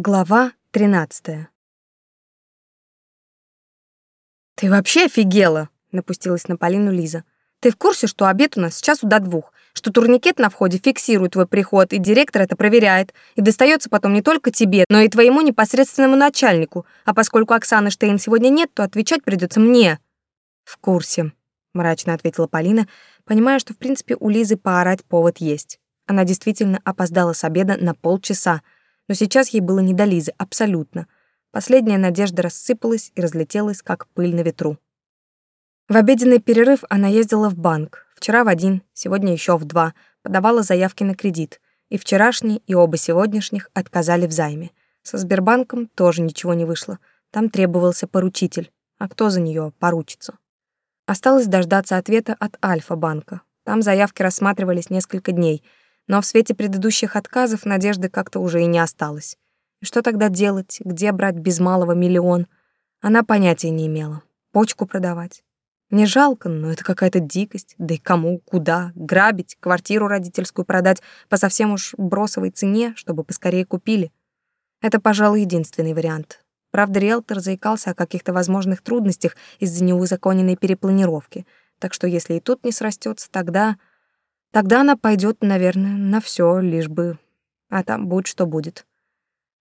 Глава 13 «Ты вообще офигела!» — напустилась на Полину Лиза. «Ты в курсе, что обед у нас сейчас часу до двух, что турникет на входе фиксирует твой приход, и директор это проверяет, и достается потом не только тебе, но и твоему непосредственному начальнику, а поскольку Оксаны Штейн сегодня нет, то отвечать придется мне». «В курсе», — мрачно ответила Полина, понимая, что в принципе у Лизы поорать повод есть. Она действительно опоздала с обеда на полчаса — но сейчас ей было не до Лизы, абсолютно. Последняя надежда рассыпалась и разлетелась, как пыль на ветру. В обеденный перерыв она ездила в банк. Вчера в один, сегодня еще в два. Подавала заявки на кредит. И вчерашний, и оба сегодняшних отказали в займе. Со Сбербанком тоже ничего не вышло. Там требовался поручитель. А кто за нее поручится? Осталось дождаться ответа от Альфа-банка. Там заявки рассматривались несколько дней — но в свете предыдущих отказов надежды как-то уже и не осталось. Что тогда делать? Где брать без малого миллион? Она понятия не имела. Почку продавать? Не жалко, но это какая-то дикость. Да и кому, куда, грабить, квартиру родительскую продать по совсем уж бросовой цене, чтобы поскорее купили. Это, пожалуй, единственный вариант. Правда, риэлтор заикался о каких-то возможных трудностях из-за неузаконенной перепланировки, так что если и тут не срастется, тогда... Тогда она пойдет, наверное, на все, лишь бы... А там будет, что будет.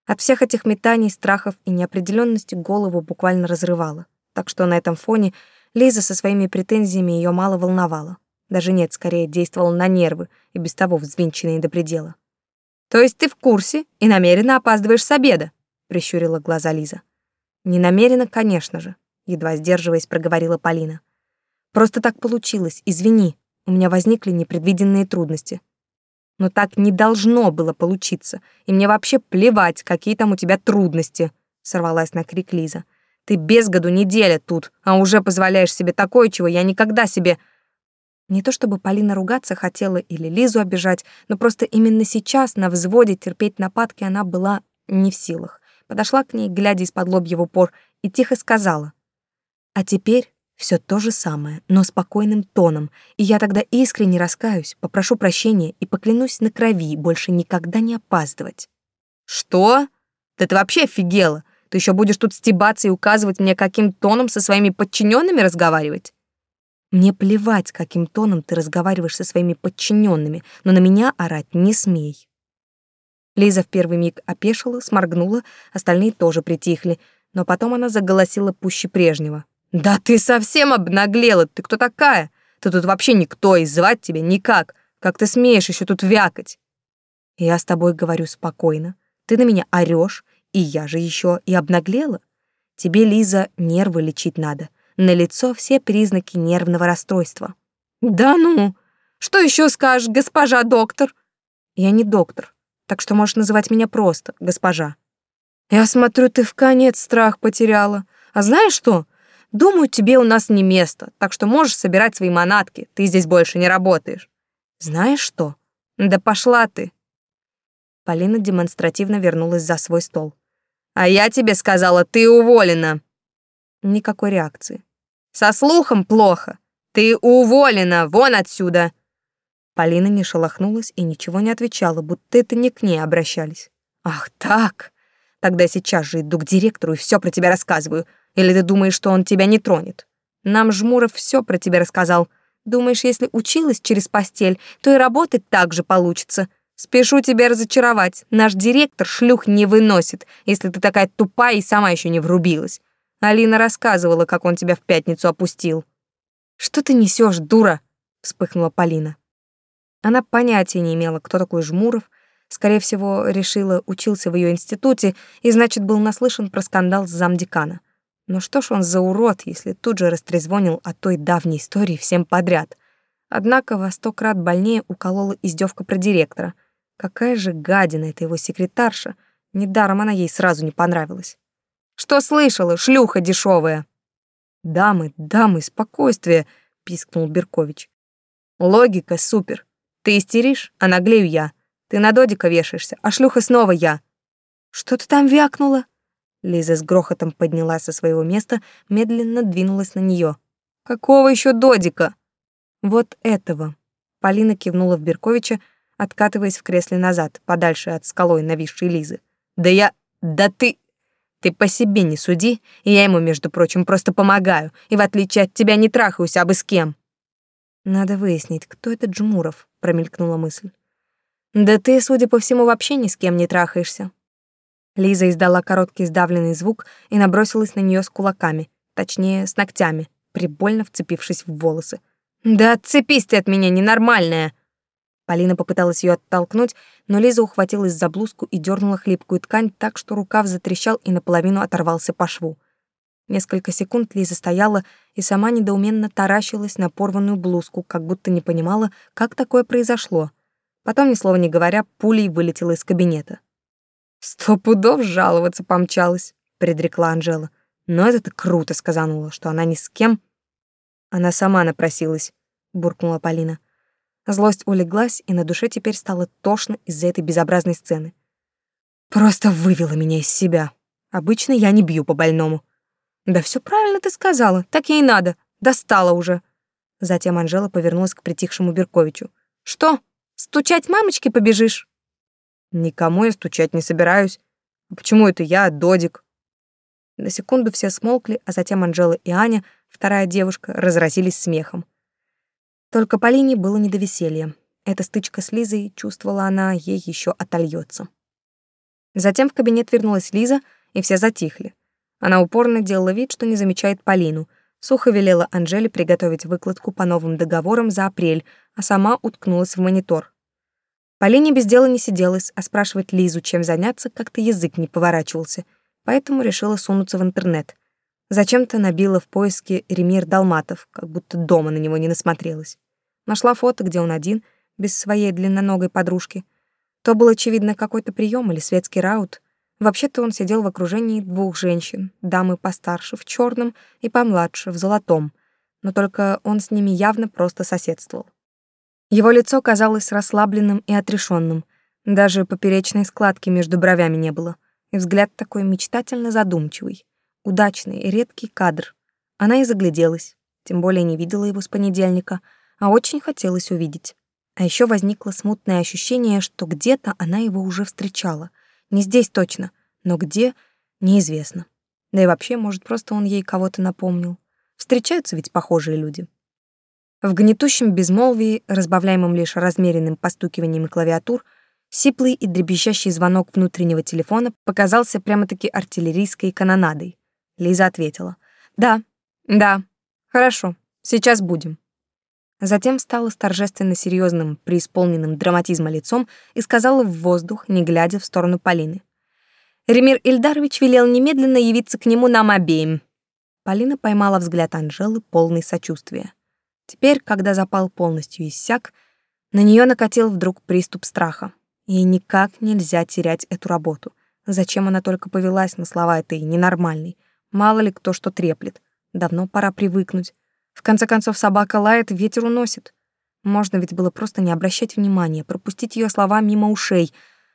От всех этих метаний, страхов и неопределенности голову буквально разрывало. Так что на этом фоне Лиза со своими претензиями ее мало волновала. Даже нет, скорее действовала на нервы, и без того взвинченные до предела. «То есть ты в курсе и намеренно опаздываешь с обеда?» — прищурила глаза Лиза. «Не намеренно, конечно же», — едва сдерживаясь, проговорила Полина. «Просто так получилось, извини», у меня возникли непредвиденные трудности. Но так не должно было получиться, и мне вообще плевать, какие там у тебя трудности, сорвалась на крик Лиза. Ты без году неделя тут, а уже позволяешь себе такое, чего я никогда себе... Не то чтобы Полина ругаться хотела или Лизу обижать, но просто именно сейчас на взводе терпеть нападки она была не в силах. Подошла к ней, глядя из-под лоб его пор, и тихо сказала. «А теперь все то же самое, но спокойным тоном, и я тогда искренне раскаюсь, попрошу прощения и поклянусь на крови больше никогда не опаздывать. «Что? Да ты вообще офигела! Ты еще будешь тут стебаться и указывать мне, каким тоном со своими подчиненными разговаривать?» «Мне плевать, каким тоном ты разговариваешь со своими подчиненными, но на меня орать не смей». Лиза в первый миг опешила, сморгнула, остальные тоже притихли, но потом она заголосила пуще прежнего. «Да ты совсем обнаглела! Ты кто такая? Ты тут вообще никто, и звать тебя никак! Как ты смеешь еще тут вякать?» «Я с тобой говорю спокойно. Ты на меня орешь, и я же еще и обнаглела. Тебе, Лиза, нервы лечить надо. На лицо все признаки нервного расстройства». «Да ну! Что еще скажешь, госпожа доктор?» «Я не доктор, так что можешь называть меня просто госпожа». «Я смотрю, ты в конец страх потеряла. А знаешь что?» Думаю, тебе у нас не место, так что можешь собирать свои манатки, ты здесь больше не работаешь». «Знаешь что? Да пошла ты!» Полина демонстративно вернулась за свой стол. «А я тебе сказала, ты уволена!» Никакой реакции. «Со слухом плохо! Ты уволена! Вон отсюда!» Полина не шелохнулась и ничего не отвечала, будто это не к ней обращались. «Ах так! Тогда сейчас же иду к директору и все про тебя рассказываю. Или ты думаешь, что он тебя не тронет? Нам Жмуров все про тебя рассказал. Думаешь, если училась через постель, то и работать так же получится. Спешу тебя разочаровать. Наш директор шлюх не выносит, если ты такая тупая и сама еще не врубилась. Алина рассказывала, как он тебя в пятницу опустил. «Что ты несешь, дура?» — вспыхнула Полина. Она понятия не имела, кто такой Жмуров. Скорее всего, решила, учился в ее институте и, значит, был наслышан про скандал с замдекана. Но что ж он за урод, если тут же растрезвонил о той давней истории всем подряд? Однако во сто крат больнее уколола издевка про директора. Какая же гадина эта его секретарша. Недаром она ей сразу не понравилась. «Что слышала, шлюха дешевая? «Дамы, дамы, спокойствие!» — пискнул Беркович. «Логика супер. Ты истеришь, а наглею я. Ты на додика вешаешься, а шлюха снова я». «Что ты там вякнула?» Лиза с грохотом поднялась со своего места, медленно двинулась на нее. «Какого еще додика?» «Вот этого». Полина кивнула в Берковича, откатываясь в кресле назад, подальше от скалой нависшей Лизы. «Да я... Да ты...» «Ты по себе не суди, и я ему, между прочим, просто помогаю, и в отличие от тебя не трахаюсь, а бы с кем». «Надо выяснить, кто этот Джмуров», — промелькнула мысль. «Да ты, судя по всему, вообще ни с кем не трахаешься», Лиза издала короткий сдавленный звук и набросилась на нее с кулаками, точнее, с ногтями, прибольно вцепившись в волосы. «Да отцепись ты от меня, ненормальная!» Полина попыталась ее оттолкнуть, но Лиза ухватилась за блузку и дернула хлипкую ткань так, что рукав затрещал и наполовину оторвался по шву. Несколько секунд Лиза стояла и сама недоуменно таращилась на порванную блузку, как будто не понимала, как такое произошло. Потом, ни слова не говоря, пулей вылетела из кабинета. «Сто пудов жаловаться помчалась», — предрекла Анжела. «Но это ты круто сказанула, что она ни с кем...» «Она сама напросилась», — буркнула Полина. Злость улеглась, и на душе теперь стало тошно из-за этой безобразной сцены. «Просто вывела меня из себя. Обычно я не бью по больному». «Да все правильно ты сказала, так ей надо. Достала уже». Затем Анжела повернулась к притихшему Берковичу. «Что, стучать мамочке побежишь?» Никому я стучать не собираюсь. А почему это я, Додик? На секунду все смолкли, а затем Анжела и Аня, вторая девушка, разразились смехом. Только Полине было не до веселья. Эта стычка с Лизой, чувствовала она, ей еще отольется. Затем в кабинет вернулась Лиза, и все затихли. Она упорно делала вид, что не замечает Полину. Сухо велела Анжеле приготовить выкладку по новым договорам за апрель, а сама уткнулась в монитор. Полине без дела не сиделась, а спрашивать Лизу, чем заняться, как-то язык не поворачивался, поэтому решила сунуться в интернет. Зачем-то набила в поиске Ремир Далматов, как будто дома на него не насмотрелась. Нашла фото, где он один, без своей длинноногой подружки. То был, очевидно, какой-то прием или светский раут. Вообще-то он сидел в окружении двух женщин, дамы постарше в черном и помладше в золотом, но только он с ними явно просто соседствовал. Его лицо казалось расслабленным и отрешенным. Даже поперечной складки между бровями не было. И взгляд такой мечтательно задумчивый. Удачный и редкий кадр. Она и загляделась. Тем более не видела его с понедельника, а очень хотелось увидеть. А еще возникло смутное ощущение, что где-то она его уже встречала. Не здесь точно, но где — неизвестно. Да и вообще, может, просто он ей кого-то напомнил. Встречаются ведь похожие люди. В гнетущем безмолвии, разбавляемом лишь размеренным постукиванием клавиатур, сиплый и дребезжащий звонок внутреннего телефона показался прямо-таки артиллерийской канонадой. Лиза ответила. «Да, да, хорошо, сейчас будем». Затем стала с торжественно серьезным, преисполненным драматизма лицом и сказала в воздух, не глядя в сторону Полины. Ремир Ильдарович велел немедленно явиться к нему нам обеим. Полина поймала взгляд Анжелы, полный сочувствия. Теперь, когда запал полностью иссяк, на нее накатил вдруг приступ страха. Ей никак нельзя терять эту работу. Зачем она только повелась на слова этой ненормальной? Мало ли кто что треплет. Давно пора привыкнуть. В конце концов, собака лает, ветер уносит. Можно ведь было просто не обращать внимания, пропустить ее слова мимо ушей.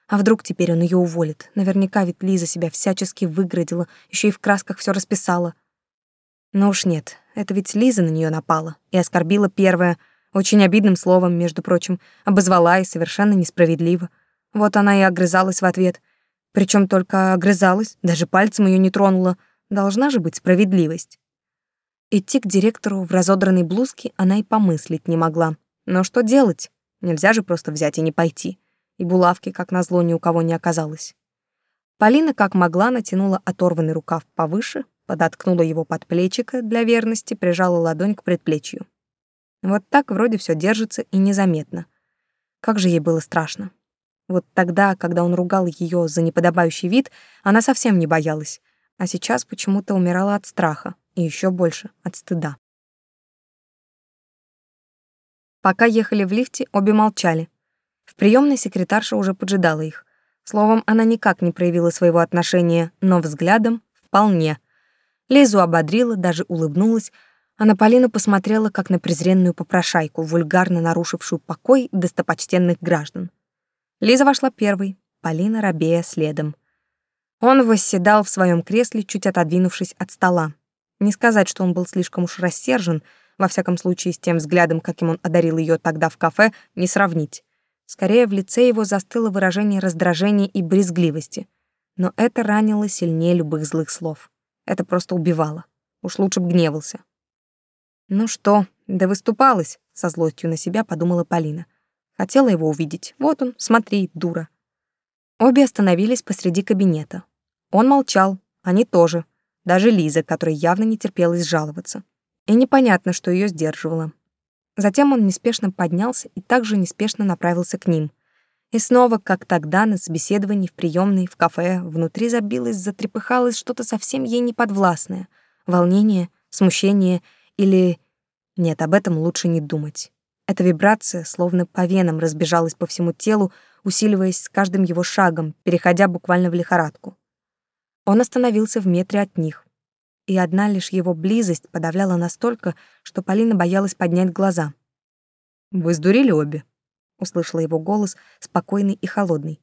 А вдруг теперь он ее уволит? Наверняка ведь Лиза себя всячески выградила, еще и в красках все расписала. Но уж нет, это ведь Лиза на нее напала и оскорбила первое, очень обидным словом, между прочим, обозвала и совершенно несправедливо. Вот она и огрызалась в ответ. Причем только огрызалась, даже пальцем ее не тронула. Должна же быть справедливость. Идти к директору в разодранной блузке она и помыслить не могла. Но что делать? Нельзя же просто взять и не пойти. И булавки, как назло, ни у кого не оказалось. Полина как могла натянула оторванный рукав повыше, подоткнула его под плечико для верности, прижала ладонь к предплечью. Вот так вроде все держится и незаметно. Как же ей было страшно. Вот тогда, когда он ругал ее за неподобающий вид, она совсем не боялась, а сейчас почему-то умирала от страха и еще больше от стыда. Пока ехали в лифте, обе молчали. В приемной секретарша уже поджидала их. Словом, она никак не проявила своего отношения, но взглядом — вполне — Лизу ободрила, даже улыбнулась, а на Полину посмотрела, как на презренную попрошайку, вульгарно нарушившую покой достопочтенных граждан. Лиза вошла первой, Полина Робея следом. Он восседал в своем кресле, чуть отодвинувшись от стола. Не сказать, что он был слишком уж рассержен, во всяком случае, с тем взглядом, каким он одарил ее тогда в кафе, не сравнить. Скорее, в лице его застыло выражение раздражения и брезгливости. Но это ранило сильнее любых злых слов. Это просто убивало. Уж лучше б гневался. «Ну что, да выступалась», — со злостью на себя подумала Полина. Хотела его увидеть. Вот он, смотри, дура. Обе остановились посреди кабинета. Он молчал, они тоже. Даже Лиза, которая явно не терпелось жаловаться. И непонятно, что ее сдерживало. Затем он неспешно поднялся и также неспешно направился к ним — и снова, как тогда, на собеседовании в приемной в кафе, внутри забилось, затрепыхалось что-то совсем ей неподвластное. Волнение, смущение или... Нет, об этом лучше не думать. Эта вибрация словно по венам разбежалась по всему телу, усиливаясь с каждым его шагом, переходя буквально в лихорадку. Он остановился в метре от них. И одна лишь его близость подавляла настолько, что Полина боялась поднять глаза. «Вы сдурели обе», услышала его голос, спокойный и холодный.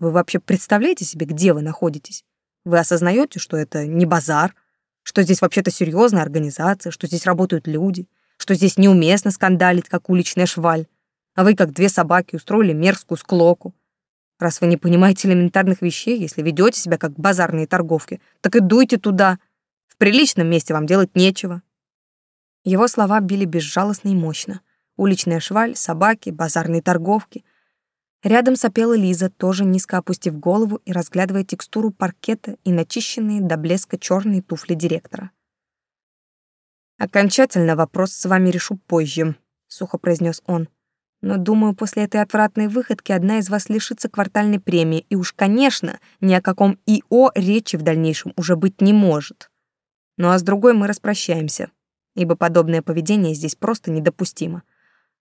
Вы вообще представляете себе, где вы находитесь? Вы осознаете, что это не базар, что здесь вообще-то серьезная организация, что здесь работают люди, что здесь неуместно скандалить, как уличная шваль, а вы, как две собаки, устроили мерзкую склоку. Раз вы не понимаете элементарных вещей, если ведете себя как базарные торговки, так и дуйте туда. В приличном месте вам делать нечего». Его слова били безжалостно и мощно — уличная шваль, собаки, базарные торговки. Рядом сопела Лиза, тоже низко опустив голову и разглядывая текстуру паркета и начищенные до блеска черные туфли директора. «Окончательно вопрос с вами решу позже», — сухо произнес он. «Но, думаю, после этой отвратной выходки одна из вас лишится квартальной премии, и уж, конечно, ни о каком ИО речи в дальнейшем уже быть не может. Ну а с другой мы распрощаемся, ибо подобное поведение здесь просто недопустимо».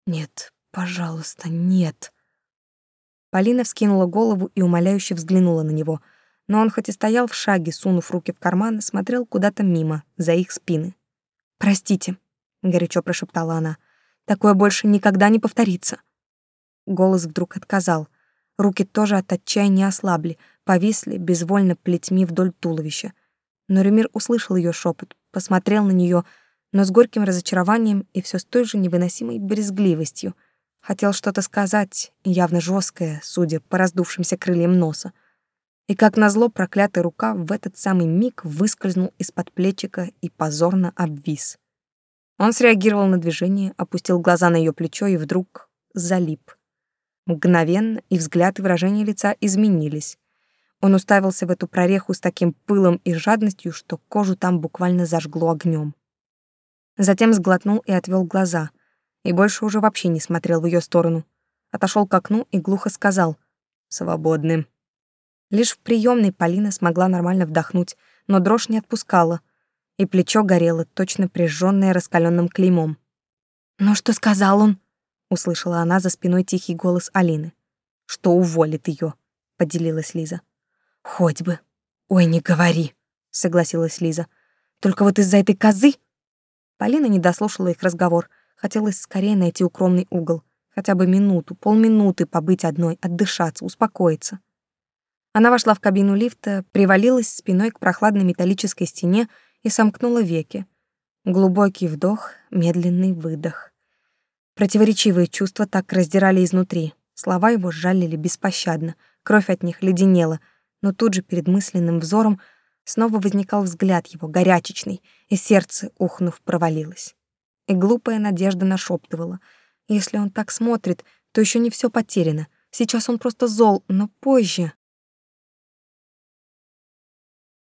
Нет, пожалуйста, нет. Полина вскинула голову и умоляюще взглянула на него, но он хоть и стоял в шаге, сунув руки в карманы, смотрел куда-то мимо, за их спины. «Простите», — горячо прошептала она, — «такое больше никогда не повторится». Голос вдруг отказал. Руки тоже от отчаяния ослабли, повисли, безвольно плетьми вдоль туловища. Но Ремир услышал ее шепот, посмотрел на нее, — но с горьким разочарованием и все с той же невыносимой брезгливостью. Хотел что-то сказать, явно жесткое, судя по раздувшимся крыльям носа. И как назло проклятая рука в этот самый миг выскользнул из-под плечика и позорно обвис. Он среагировал на движение, опустил глаза на ее плечо и вдруг залип. Мгновенно и взгляд и выражение лица изменились. Он уставился в эту прореху с таким пылом и жадностью, что кожу там буквально зажгло огнем. Затем сглотнул и отвел глаза. И больше уже вообще не смотрел в ее сторону. Отошел к окну и глухо сказал "Свободным". Лишь в приемной Полина смогла нормально вдохнуть, но дрожь не отпускала, и плечо горело, точно прижжённое раскаленным клеймом. «Ну что сказал он?» — услышала она за спиной тихий голос Алины. «Что уволит ее? поделилась Лиза. «Хоть бы». «Ой, не говори», — согласилась Лиза. «Только вот из-за этой козы Полина не дослушала их разговор. Хотелось скорее найти укромный угол. Хотя бы минуту, полминуты побыть одной, отдышаться, успокоиться. Она вошла в кабину лифта, привалилась спиной к прохладной металлической стене и сомкнула веки. Глубокий вдох, медленный выдох. Противоречивые чувства так раздирали изнутри. Слова его сжалили беспощадно, кровь от них леденела, но тут же перед мысленным взором — Снова возникал взгляд его, горячечный, и сердце, ухнув, провалилось. И глупая надежда нашептывала. Если он так смотрит, то еще не все потеряно. Сейчас он просто зол, но позже...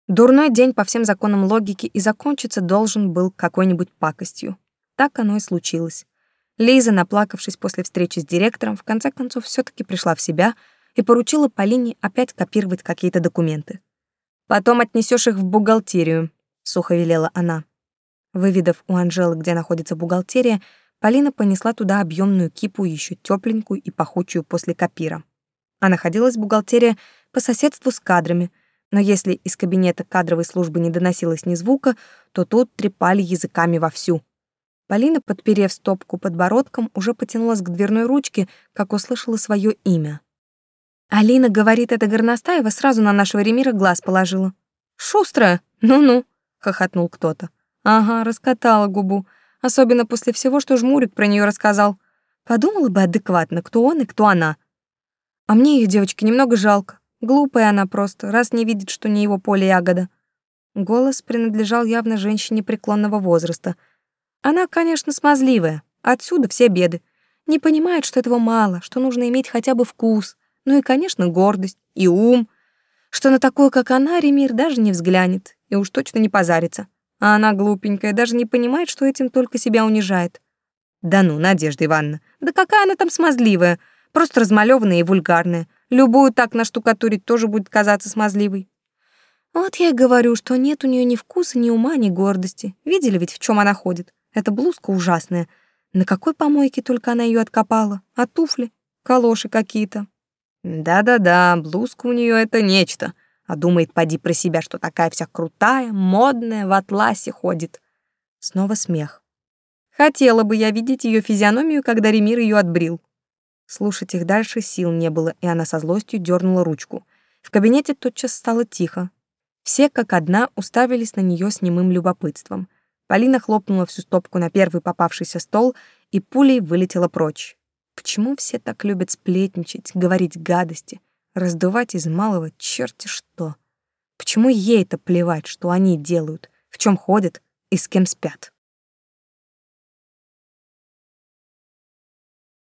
Дурной день по всем законам логики и закончиться должен был какой-нибудь пакостью. Так оно и случилось. Лиза, наплакавшись после встречи с директором, в конце концов все таки пришла в себя и поручила Полине опять копировать какие-то документы. Потом отнесешь их в бухгалтерию», — сухо велела она. Выведав у Анжелы, где находится бухгалтерия, Полина понесла туда объемную кипу, еще тепленькую и пахучую после копира. А находилась бухгалтерия по соседству с кадрами, но если из кабинета кадровой службы не доносилось ни звука, то тут трепали языками вовсю. Полина, подперев стопку подбородком, уже потянулась к дверной ручке, как услышала свое имя — Алина говорит, это горностаева сразу на нашего Ремира глаз положила. «Шустрая! Ну-ну!» — хохотнул кто-то. «Ага, раскатала губу. Особенно после всего, что жмурик про нее рассказал. Подумала бы адекватно, кто он и кто она. А мне ее девочки немного жалко. Глупая она просто, раз не видит, что не его поле ягода». Голос принадлежал явно женщине преклонного возраста. Она, конечно, смазливая. Отсюда все беды. Не понимает, что этого мало, что нужно иметь хотя бы вкус ну и, конечно, гордость и ум, что на такое как она, Ремир даже не взглянет и уж точно не позарится. А она глупенькая, даже не понимает, что этим только себя унижает. Да ну, Надежда Ивановна, да какая она там смазливая, просто размалёванная и вульгарная. Любую так наштукатурить тоже будет казаться смазливой. Вот я и говорю, что нет у нее ни вкуса, ни ума, ни гордости. Видели ведь, в чем она ходит? Эта блузка ужасная. На какой помойке только она ее откопала? А туфли? Калоши какие-то. Да-да-да, блузка у нее это нечто. А думает, поди про себя, что такая вся крутая, модная, в атласе ходит. Снова смех. Хотела бы я видеть ее физиономию, когда Ремир ее отбрил. Слушать их дальше сил не было, и она со злостью дернула ручку. В кабинете тотчас стало тихо. Все как одна уставились на нее с немым любопытством. Полина хлопнула всю стопку на первый попавшийся стол и пулей вылетела прочь. Почему все так любят сплетничать, говорить гадости, раздувать из малого черти что? Почему ей это плевать, что они делают, в чем ходят и с кем спят?